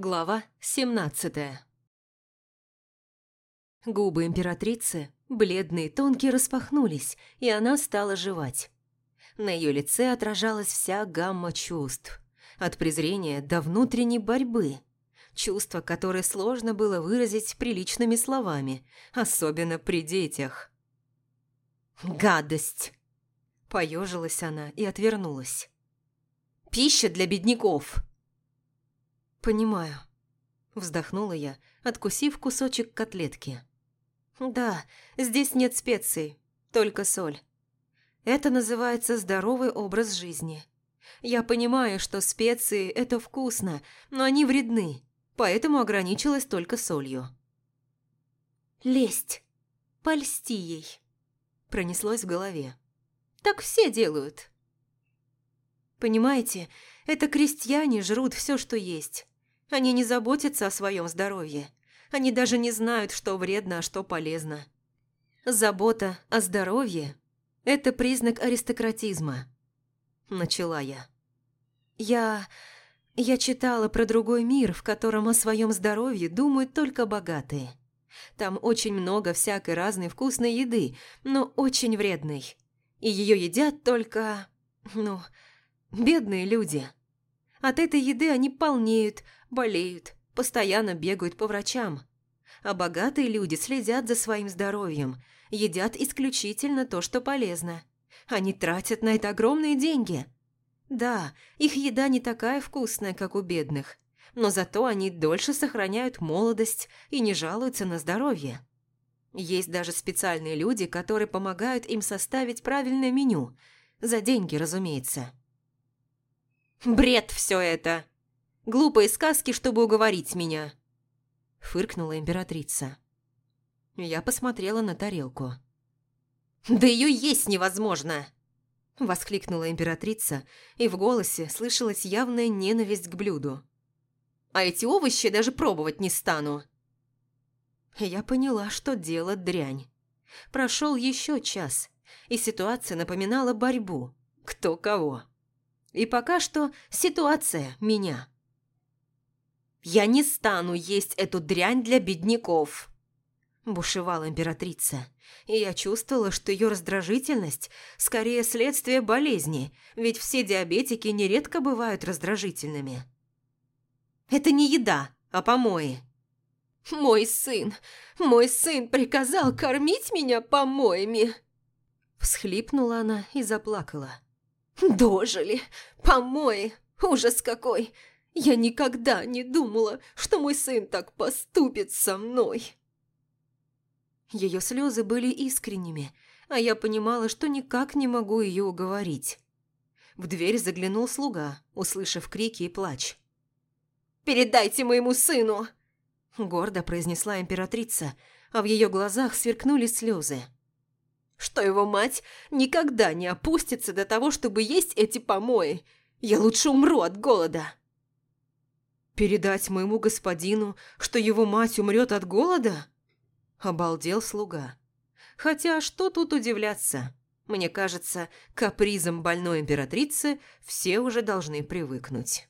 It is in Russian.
Глава 17 Губы императрицы, бледные, тонкие, распахнулись, и она стала жевать. На ее лице отражалась вся гамма чувств. От презрения до внутренней борьбы. Чувства, которые сложно было выразить приличными словами, особенно при детях. «Гадость!» Поежилась она и отвернулась. «Пища для бедняков!» «Понимаю», – вздохнула я, откусив кусочек котлетки. «Да, здесь нет специй, только соль. Это называется здоровый образ жизни. Я понимаю, что специи – это вкусно, но они вредны, поэтому ограничилась только солью». «Лесть! Польсти ей!» – пронеслось в голове. «Так все делают!» Понимаете, это крестьяне жрут все, что есть. Они не заботятся о своем здоровье. Они даже не знают, что вредно, а что полезно. Забота о здоровье – это признак аристократизма. Начала я. Я... Я читала про другой мир, в котором о своем здоровье думают только богатые. Там очень много всякой разной вкусной еды, но очень вредной. И ее едят только... ну... бедные люди. От этой еды они полнеют, болеют, постоянно бегают по врачам. А богатые люди следят за своим здоровьем, едят исключительно то, что полезно. Они тратят на это огромные деньги. Да, их еда не такая вкусная, как у бедных, но зато они дольше сохраняют молодость и не жалуются на здоровье. Есть даже специальные люди, которые помогают им составить правильное меню. За деньги, разумеется. «Бред все это!» Глупые сказки, чтобы уговорить меня!» Фыркнула императрица. Я посмотрела на тарелку. «Да ее есть невозможно!» Воскликнула императрица, и в голосе слышалась явная ненависть к блюду. «А эти овощи даже пробовать не стану!» Я поняла, что дело дрянь. Прошел еще час, и ситуация напоминала борьбу. Кто кого. И пока что ситуация меня. «Я не стану есть эту дрянь для бедняков!» Бушевала императрица, и я чувствовала, что ее раздражительность скорее следствие болезни, ведь все диабетики нередко бывают раздражительными. «Это не еда, а помои!» «Мой сын, мой сын приказал кормить меня помоями!» Всхлипнула она и заплакала. «Дожили! Помои! Ужас какой! Я никогда не думала, что мой сын так поступит со мной. Ее слезы были искренними, а я понимала, что никак не могу ее уговорить. В дверь заглянул слуга, услышав крики и плач. «Передайте моему сыну!» Гордо произнесла императрица, а в ее глазах сверкнули слезы. «Что его мать никогда не опустится до того, чтобы есть эти помои. Я лучше умру от голода!» «Передать моему господину, что его мать умрет от голода?» Обалдел слуга. «Хотя что тут удивляться? Мне кажется, капризом больной императрицы все уже должны привыкнуть».